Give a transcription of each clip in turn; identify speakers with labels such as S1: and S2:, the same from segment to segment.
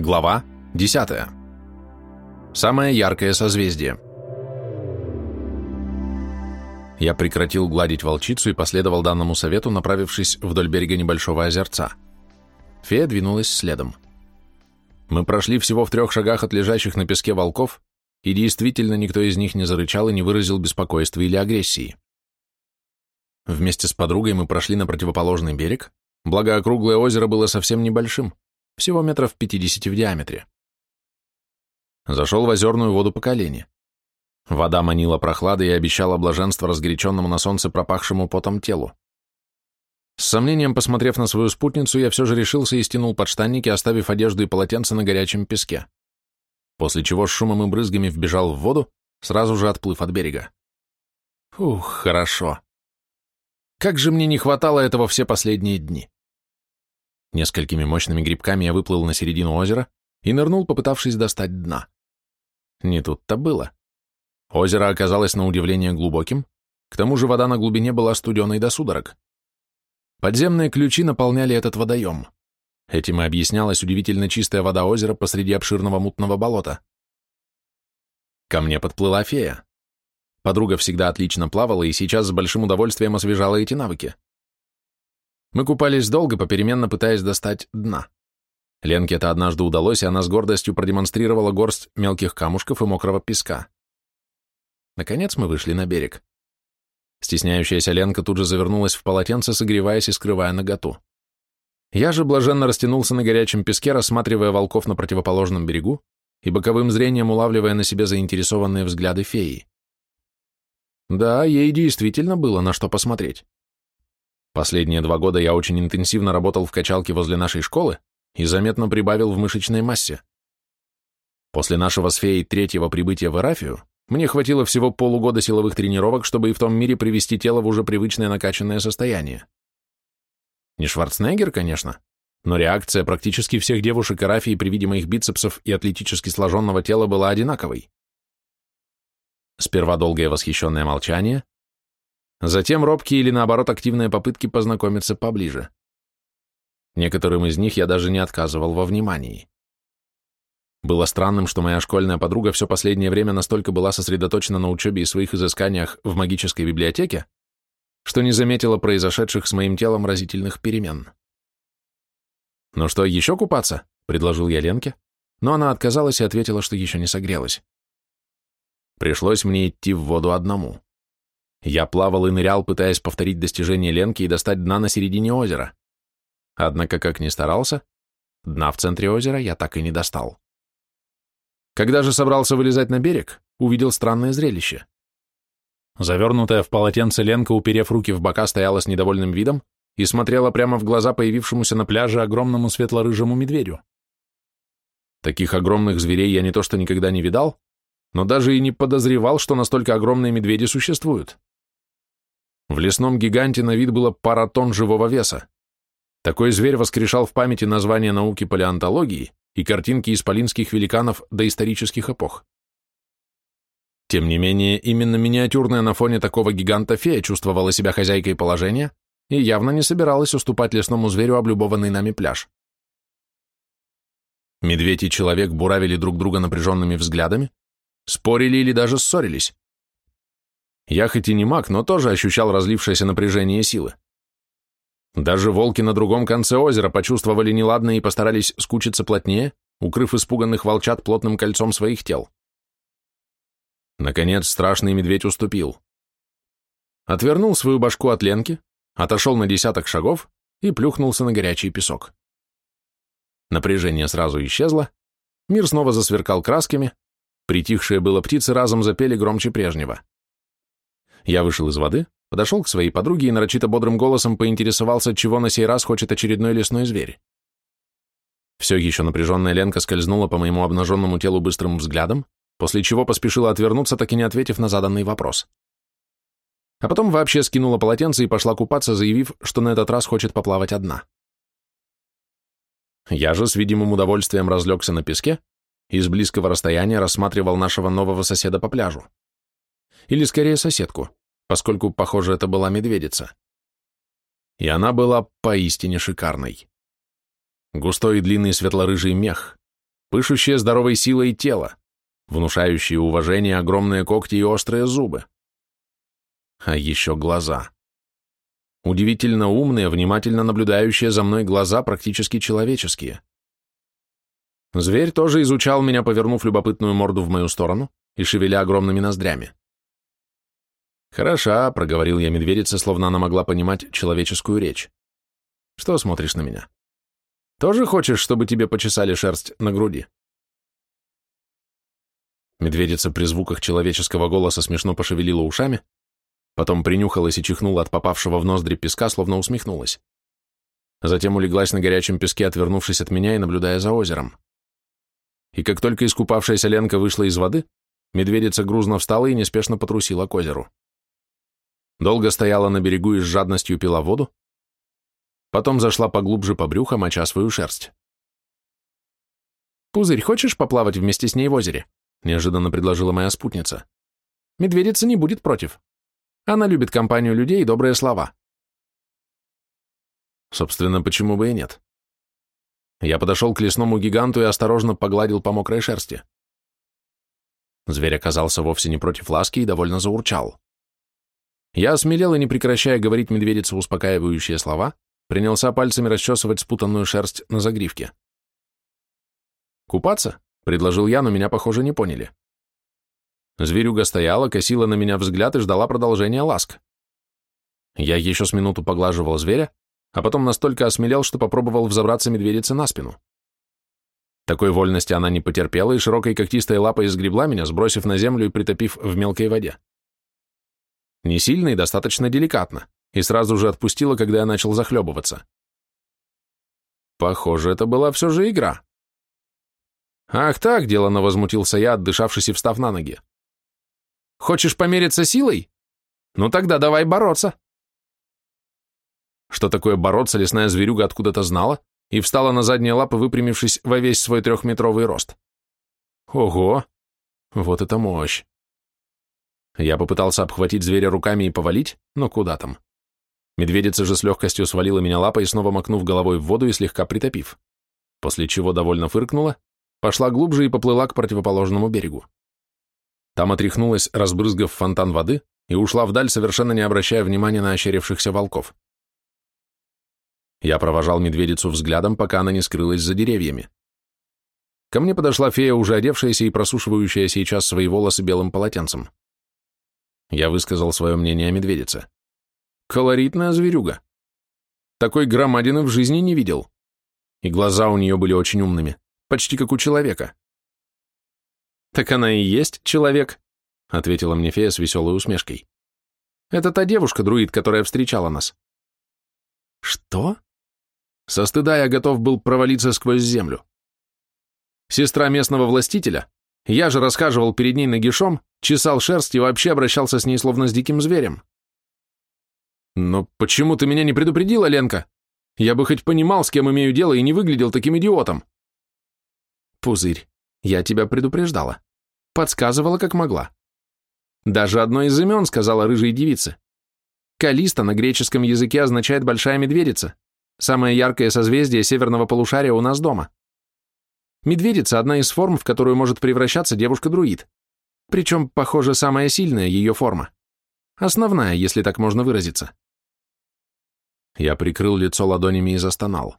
S1: Глава 10. Самое яркое созвездие. Я прекратил гладить волчицу и последовал данному совету, направившись вдоль берега небольшого озерца. Фея двинулась следом. Мы прошли всего в трех шагах от лежащих на песке волков, и действительно никто из них не зарычал и не выразил беспокойства или агрессии. Вместе с подругой мы прошли на противоположный берег, благо округлое озеро было совсем небольшим, всего метров 50 в диаметре. Зашел в озерную воду по колени. Вода манила прохладой и обещала блаженство разгоряченному на солнце пропахшему потом телу. С сомнением посмотрев на свою спутницу, я все же решился и стянул подштанники, оставив одежду и полотенце на горячем песке. После чего с шумом и брызгами вбежал в воду, сразу же отплыв от берега. Ух, хорошо. Как же мне не хватало этого все последние дни. Несколькими мощными грибками я выплыл на середину озера и нырнул, попытавшись достать дна. Не тут-то было. Озеро оказалось на удивление глубоким, к тому же вода на глубине была студеной до судорог. Подземные ключи наполняли этот водоем. Этим и объяснялась удивительно чистая вода озера посреди обширного мутного болота. Ко мне подплыла фея. Подруга всегда отлично плавала и сейчас с большим удовольствием освежала эти навыки. Мы купались долго, попеременно пытаясь достать дна. Ленке это однажды удалось, и она с гордостью продемонстрировала горсть мелких камушков и мокрого песка. Наконец мы вышли на берег. Стесняющаяся Ленка тут же завернулась в полотенце, согреваясь и скрывая наготу. Я же блаженно растянулся на горячем песке, рассматривая волков на противоположном берегу и боковым зрением улавливая на себе заинтересованные взгляды феи. Да, ей действительно было на что посмотреть. Последние два года я очень интенсивно работал в качалке возле нашей школы и заметно прибавил в мышечной массе. После нашего с феей третьего прибытия в Эрафию мне хватило всего полугода силовых тренировок, чтобы и в том мире привести тело в уже привычное накачанное состояние. Не Шварценеггер, конечно, но реакция практически всех девушек Эрафии при виде моих бицепсов и атлетически сложенного тела была одинаковой. Сперва долгое восхищенное молчание, затем робкие или наоборот активные попытки познакомиться поближе. Некоторым из них я даже не отказывал во внимании. Было странным, что моя школьная подруга все последнее время настолько была сосредоточена на учебе и своих изысканиях в магической библиотеке, что не заметила произошедших с моим телом разительных перемен. «Ну что, еще купаться?» — предложил я Ленке, но она отказалась и ответила, что еще не согрелась. Пришлось мне идти в воду одному. Я плавал и нырял, пытаясь повторить достижение Ленки и достать дна на середине озера. Однако, как ни старался, дна в центре озера я так и не достал. Когда же собрался вылезать на берег, увидел странное зрелище. Завернутая в полотенце Ленка, уперев руки в бока, стояла с недовольным видом и смотрела прямо в глаза появившемуся на пляже огромному светло-рыжему медведю. Таких огромных зверей я не то что никогда не видал, но даже и не подозревал, что настолько огромные медведи существуют. В лесном гиганте на вид было пара тонн живого веса. Такой зверь воскрешал в памяти название науки палеонтологии и картинки исполинских великанов доисторических эпох. Тем не менее, именно миниатюрная на фоне такого гиганта фея чувствовала себя хозяйкой положения и явно не собиралась уступать лесному зверю облюбованный нами пляж. Медведь и человек буравили друг друга напряженными взглядами, спорили или даже ссорились. Я хоть и не маг, но тоже ощущал разлившееся напряжение силы. Даже волки на другом конце озера почувствовали неладное и постарались скучиться плотнее, укрыв испуганных волчат плотным кольцом своих тел. Наконец страшный медведь уступил. Отвернул свою башку от Ленки, отошел на десяток шагов и плюхнулся на горячий песок. Напряжение сразу исчезло, мир снова засверкал красками, Притихшие было птицы разом запели громче прежнего. Я вышел из воды, подошел к своей подруге и нарочито бодрым голосом поинтересовался, чего на сей раз хочет очередной лесной зверь. Все еще напряженная Ленка скользнула по моему обнаженному телу быстрым взглядом, после чего поспешила отвернуться, так и не ответив на заданный вопрос. А потом вообще скинула полотенце и пошла купаться, заявив, что на этот раз хочет поплавать одна. Я же с видимым удовольствием разлегся на песке и с близкого расстояния рассматривал нашего нового соседа по пляжу. Или скорее соседку, поскольку, похоже, это была медведица. И она была поистине шикарной. Густой и длинный светло-рыжий мех, пышущее здоровой силой тело, внушающие уважение огромные когти и острые зубы. А еще глаза. Удивительно умные, внимательно наблюдающие за мной глаза, практически человеческие. Зверь тоже изучал меня, повернув любопытную морду в мою сторону и шевеля огромными ноздрями. «Хороша», — проговорил я медведице, словно она могла понимать человеческую речь. «Что смотришь на меня? Тоже хочешь, чтобы тебе почесали шерсть на груди?» Медведица при звуках человеческого голоса смешно пошевелила ушами, потом принюхалась и чихнула от попавшего в ноздри песка, словно усмехнулась. Затем улеглась на горячем песке, отвернувшись от меня и наблюдая за озером. И как только искупавшаяся Ленка вышла из воды, медведица грузно встала и неспешно потрусила к озеру. Долго стояла на берегу и с жадностью пила воду, потом зашла поглубже по брюху, моча свою шерсть. «Пузырь, хочешь поплавать вместе с ней в озере?» — неожиданно предложила моя спутница. «Медведица не будет против. Она любит компанию людей и добрые слова». Собственно, почему бы и нет? Я подошел к лесному гиганту и осторожно погладил по мокрой шерсти. Зверь оказался вовсе не против ласки и довольно заурчал. Я осмелел и, не прекращая говорить медведице успокаивающие слова, принялся пальцами расчесывать спутанную шерсть на загривке. «Купаться?» — предложил я, но меня, похоже, не поняли. Зверюга стояла, косила на меня взгляд и ждала продолжения ласк. Я еще с минуту поглаживал зверя, а потом настолько осмелел, что попробовал взобраться медведице на спину. Такой вольности она не потерпела и широкой когтистой лапой сгребла меня, сбросив на землю и притопив в мелкой воде. Не сильно и достаточно деликатно, и сразу же отпустила, когда я начал захлебываться. Похоже, это была все же игра. «Ах так», — делано возмутился я, отдышавшись и встав на ноги. «Хочешь помериться силой? Ну тогда давай бороться». Что такое бороться, лесная зверюга откуда-то знала и встала на задние лапы, выпрямившись во весь свой трехметровый рост. Ого! Вот это мощь! Я попытался обхватить зверя руками и повалить, но куда там? Медведица же с легкостью свалила меня лапой, снова макнув головой в воду и слегка притопив, после чего довольно фыркнула, пошла глубже и поплыла к противоположному берегу. Там отряхнулась, разбрызгав фонтан воды, и ушла вдаль, совершенно не обращая внимания на ощерившихся волков. Я провожал медведицу взглядом, пока она не скрылась за деревьями. Ко мне подошла фея, уже одевшаяся и просушивающая сейчас свои волосы белым полотенцем. Я высказал свое мнение о медведице. Колоритная зверюга. Такой громадины в жизни не видел. И глаза у нее были очень умными, почти как у человека. «Так она и есть человек», — ответила мне фея с веселой усмешкой. «Это та девушка-друид, которая встречала нас». «Что?» Со стыда я готов был провалиться сквозь землю. Сестра местного властителя, я же расхаживал перед ней нагишом, чесал шерсть и вообще обращался с ней словно с диким зверем. «Но почему ты меня не предупредила, Ленка? Я бы хоть понимал, с кем имею дело, и не выглядел таким идиотом». «Пузырь, я тебя предупреждала. Подсказывала, как могла. Даже одно из имен сказала рыжей девице. Калиста на греческом языке означает «большая медведица», Самое яркое созвездие северного полушария у нас дома. Медведица – одна из форм, в которую может превращаться девушка-друид. Причем, похоже, самая сильная ее форма. Основная, если так можно выразиться. Я прикрыл лицо ладонями и застонал.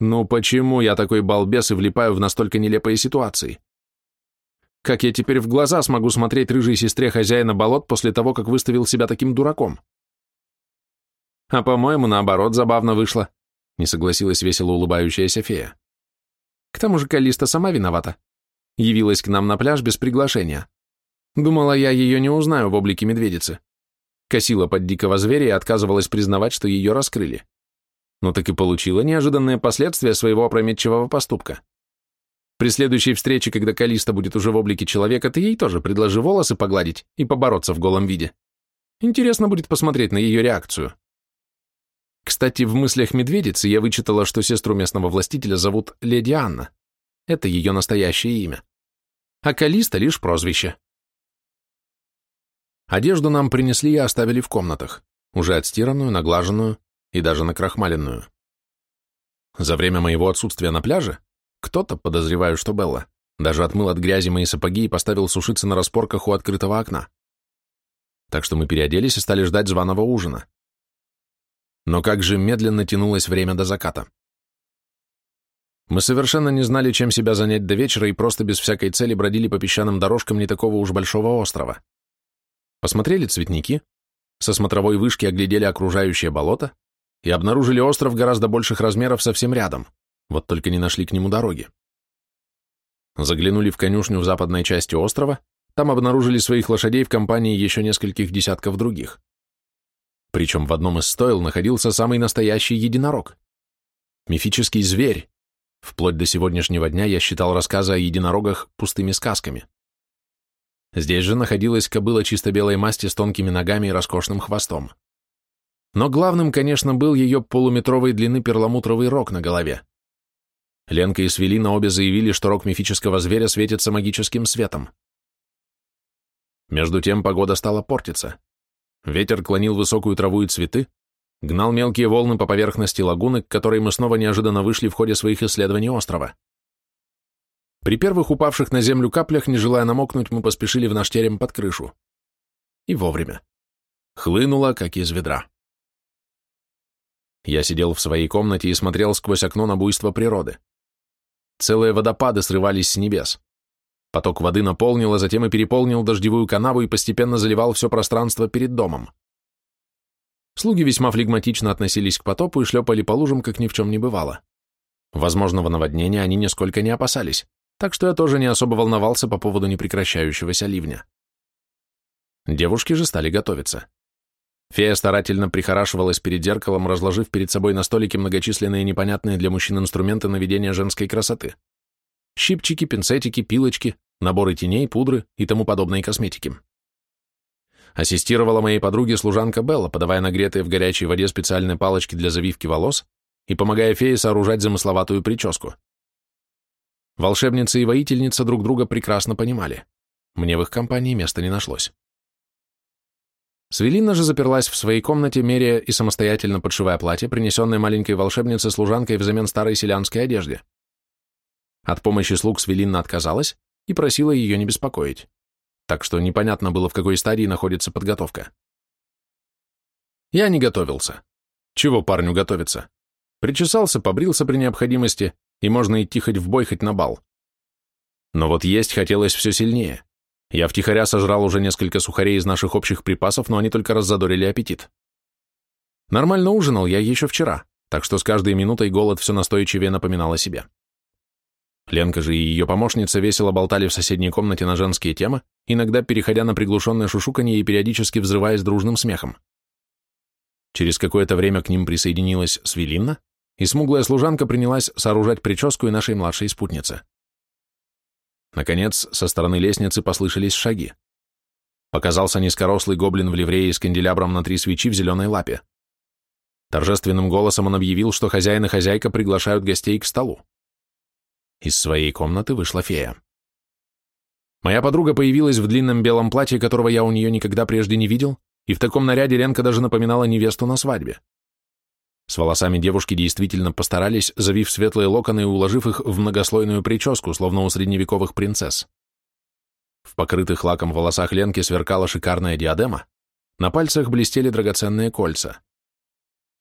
S1: Ну почему я такой балбес и влипаю в настолько нелепые ситуации? Как я теперь в глаза смогу смотреть рыжей сестре хозяина болот после того, как выставил себя таким дураком? А по-моему, наоборот, забавно вышло, не согласилась весело улыбающаяся фея. К тому же Калиста сама виновата. Явилась к нам на пляж без приглашения. Думала, я ее не узнаю в облике медведицы. Косила под дикого зверя и отказывалась признавать, что ее раскрыли. Но так и получила неожиданные последствия своего опрометчивого поступка. При следующей встрече, когда Калиста будет уже в облике человека, ты ей тоже предложи волосы погладить и побороться в голом виде. Интересно будет посмотреть на ее реакцию. Кстати, в мыслях медведицы я вычитала, что сестру местного властителя зовут Леди Анна. Это ее настоящее имя. А Калиста — лишь прозвище. Одежду нам принесли и оставили в комнатах, уже отстиранную, наглаженную и даже накрахмаленную. За время моего отсутствия на пляже Кто-то, подозреваю, что Белла, даже отмыл от грязи мои сапоги и поставил сушиться на распорках у открытого окна. Так что мы переоделись и стали ждать званого ужина. Но как же медленно тянулось время до заката. Мы совершенно не знали, чем себя занять до вечера и просто без всякой цели бродили по песчаным дорожкам не такого уж большого острова. Посмотрели цветники, со смотровой вышки оглядели окружающее болото и обнаружили остров гораздо больших размеров совсем рядом, вот только не нашли к нему дороги. Заглянули в конюшню в западной части острова, там обнаружили своих лошадей в компании еще нескольких десятков других. Причем в одном из стойл находился самый настоящий единорог. Мифический зверь. Вплоть до сегодняшнего дня я считал рассказы о единорогах пустыми сказками. Здесь же находилась кобыла чисто белой масти с тонкими ногами и роскошным хвостом. Но главным, конечно, был ее полуметровой длины перламутровый рог на голове. Ленка и Свелина обе заявили, что рог мифического зверя светится магическим светом. Между тем погода стала портиться. Ветер клонил высокую траву и цветы, гнал мелкие волны по поверхности лагуны, к которой мы снова неожиданно вышли в ходе своих исследований острова. При первых упавших на землю каплях, не желая намокнуть, мы поспешили в наш терем под крышу. И вовремя. Хлынуло, как из ведра. Я сидел в своей комнате и смотрел сквозь окно на буйство природы. Целые водопады срывались с небес. Поток воды наполнил, а затем и переполнил дождевую канаву и постепенно заливал все пространство перед домом. Слуги весьма флегматично относились к потопу и шлепали по лужам, как ни в чем не бывало. Возможного наводнения они нисколько не опасались, так что я тоже не особо волновался по поводу непрекращающегося ливня. Девушки же стали готовиться. Фея старательно прихорашивалась перед зеркалом, разложив перед собой на столике многочисленные непонятные для мужчин инструменты наведения женской красоты. Щипчики, пинцетики, пилочки, наборы теней, пудры и тому подобной косметики. Ассистировала моей подруге служанка Белла, подавая нагретые в горячей воде специальные палочки для завивки волос и помогая фее сооружать замысловатую прическу. Волшебница и воительница друг друга прекрасно понимали. Мне в их компании места не нашлось. Свелина же заперлась в своей комнате, меряя и самостоятельно подшивая платье, принесенное маленькой волшебнице служанкой взамен старой селянской одежды. От помощи слуг Свелина отказалась и просила ее не беспокоить, так что непонятно было, в какой стадии находится подготовка. Я не готовился. Чего парню готовиться? Причесался, побрился при необходимости, и можно идти хоть в бой, хоть на бал. Но вот есть хотелось все сильнее. Я втихаря сожрал уже несколько сухарей из наших общих припасов, но они только раззадорили аппетит. Нормально ужинал я еще вчера, так что с каждой минутой голод все настойчивее напоминал о себе. Ленка же и ее помощница весело болтали в соседней комнате на женские темы, иногда переходя на приглушенное шушуканье и периодически взрываясь дружным смехом. Через какое-то время к ним присоединилась Свелинна, и смуглая служанка принялась сооружать прическу и нашей младшей спутнице. Наконец, со стороны лестницы послышались шаги. Показался низкорослый гоблин в ливрее с канделябром на три свечи в зеленой лапе. Торжественным голосом он объявил, что хозяин и хозяйка приглашают гостей к столу. Из своей комнаты вышла фея. Моя подруга появилась в длинном белом платье, которого я у нее никогда прежде не видел, и в таком наряде Ленка даже напоминала невесту на свадьбе. С волосами девушки действительно постарались, завив светлые локоны и уложив их в многослойную прическу, словно у средневековых принцесс. В покрытых лаком волосах Ленки сверкала шикарная диадема, на пальцах блестели драгоценные кольца.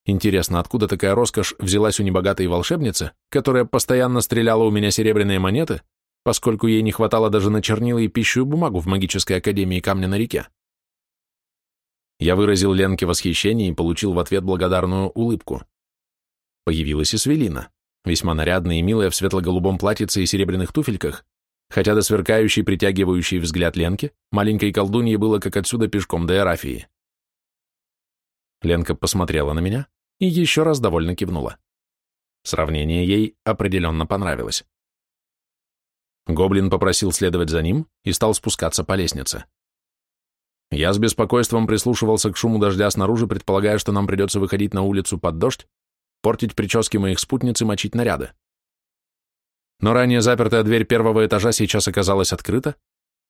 S1: Интересно, откуда такая роскошь взялась у небогатой волшебницы, которая постоянно стреляла у меня серебряные монеты, поскольку ей не хватало даже на чернила и пищу и бумагу в магической академии Камня на реке? Я выразил Ленке восхищение и получил в ответ благодарную улыбку. Появилась и Свелина, весьма нарядная и милая в светло-голубом платьице и серебряных туфельках, хотя до сверкающей, притягивающей взгляд Ленки, маленькой колдунье было как отсюда пешком до Эрафии. Ленка посмотрела на меня и еще раз довольно кивнула. Сравнение ей определенно понравилось. Гоблин попросил следовать за ним и стал спускаться по лестнице. Я с беспокойством прислушивался к шуму дождя снаружи, предполагая, что нам придется выходить на улицу под дождь, портить прически моих спутниц и мочить наряды. Но ранее запертая дверь первого этажа сейчас оказалась открыта,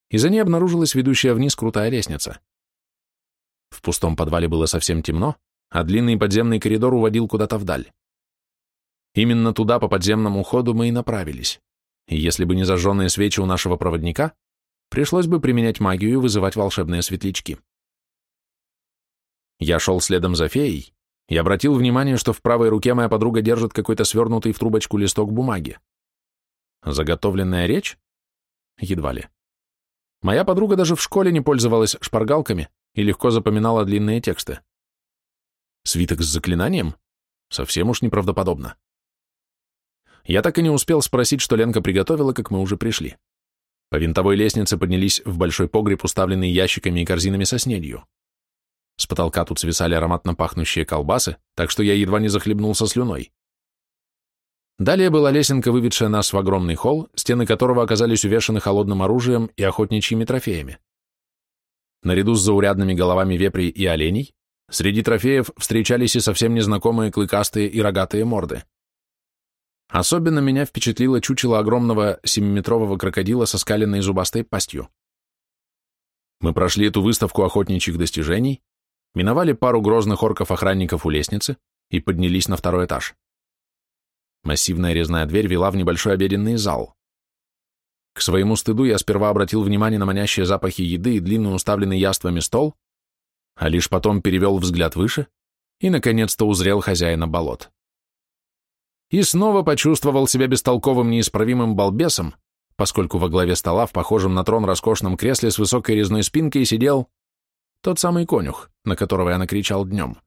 S1: и за ней обнаружилась ведущая вниз крутая лестница. В пустом подвале было совсем темно, а длинный подземный коридор уводил куда-то вдаль. Именно туда, по подземному ходу, мы и направились. И если бы не зажженные свечи у нашего проводника, пришлось бы применять магию и вызывать волшебные светлячки. Я шел следом за феей и обратил внимание, что в правой руке моя подруга держит какой-то свернутый в трубочку листок бумаги. Заготовленная речь? Едва ли. Моя подруга даже в школе не пользовалась шпаргалками и легко запоминала длинные тексты. Свиток с заклинанием? Совсем уж неправдоподобно. Я так и не успел спросить, что Ленка приготовила, как мы уже пришли. По винтовой лестнице поднялись в большой погреб, уставленный ящиками и корзинами со снедью. С потолка тут свисали ароматно пахнущие колбасы, так что я едва не захлебнулся слюной. Далее была лесенка, выведшая нас в огромный холл, стены которого оказались увешаны холодным оружием и охотничьими трофеями. Наряду с заурядными головами вепрей и оленей, среди трофеев встречались и совсем незнакомые клыкастые и рогатые морды. Особенно меня впечатлило чучело огромного семиметрового крокодила со скаленной зубастой пастью. Мы прошли эту выставку охотничьих достижений, миновали пару грозных орков-охранников у лестницы и поднялись на второй этаж. Массивная резная дверь вела в небольшой обеденный зал. К своему стыду я сперва обратил внимание на манящие запахи еды и длинный уставленный яствами стол, а лишь потом перевел взгляд выше и, наконец-то, узрел хозяина болот. И снова почувствовал себя бестолковым неисправимым балбесом, поскольку во главе стола в похожем на трон роскошном кресле с высокой резной спинкой сидел тот самый конюх, на которого я накричал днем.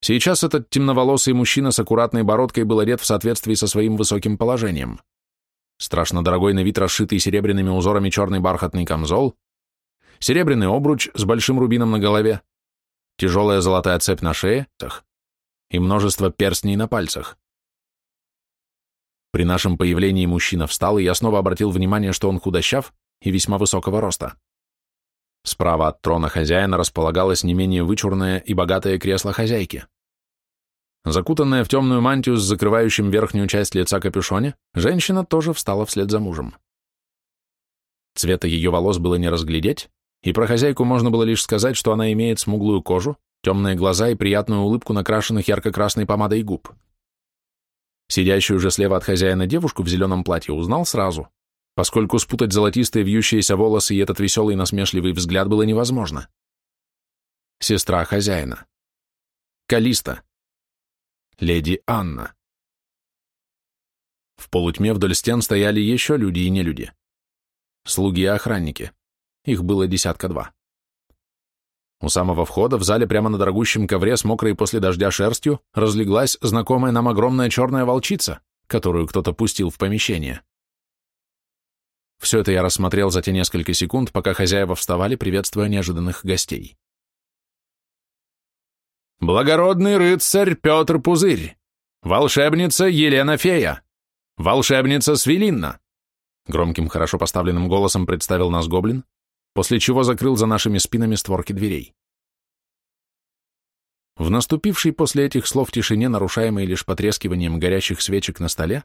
S1: Сейчас этот темноволосый мужчина с аккуратной бородкой был одет в соответствии со своим высоким положением. Страшно дорогой на вид расшитый серебряными узорами черный бархатный камзол, серебряный обруч с большим рубином на голове, тяжелая золотая цепь на шее и множество перстней на пальцах. При нашем появлении мужчина встал, и я снова обратил внимание, что он худощав и весьма высокого роста. Справа от трона хозяина располагалось не менее вычурное и богатое кресло хозяйки. Закутанная в темную мантию с закрывающим верхнюю часть лица капюшоне, женщина тоже встала вслед за мужем. Цвета ее волос было не разглядеть, и про хозяйку можно было лишь сказать, что она имеет смуглую кожу, темные глаза и приятную улыбку накрашенных ярко-красной помадой губ. Сидящую же слева от хозяина девушку в зеленом платье узнал сразу, поскольку спутать золотистые вьющиеся волосы и этот веселый насмешливый взгляд было невозможно. Сестра хозяина. Калиста. Леди Анна. В полутьме вдоль стен стояли еще люди и нелюди. Слуги и охранники. Их было десятка два. У самого входа в зале прямо на дорогущем ковре с мокрой после дождя шерстью разлеглась знакомая нам огромная черная волчица, которую кто-то пустил в помещение. Все это я рассмотрел за те несколько секунд, пока хозяева вставали, приветствуя неожиданных гостей. Благородный рыцарь Петр Пузырь, волшебница Елена Фея, волшебница Свелинна. Громким, хорошо поставленным голосом представил нас гоблин, после чего закрыл за нашими спинами створки дверей. В наступившей после этих слов тишине, нарушаемой лишь потрескиванием горящих свечек на столе,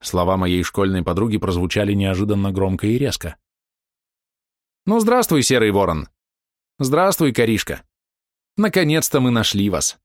S1: слова моей школьной подруги прозвучали неожиданно громко и резко. «Ну, здравствуй, серый ворон! Здравствуй, коришка! Наконец-то мы нашли вас.